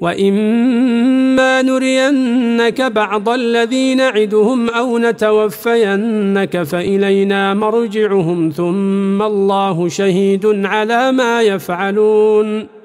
وإما نرينك بعض الذي نعدهم أو نتوفينك فإلينا مرجعهم ثم الله شهيد على ما يفعلون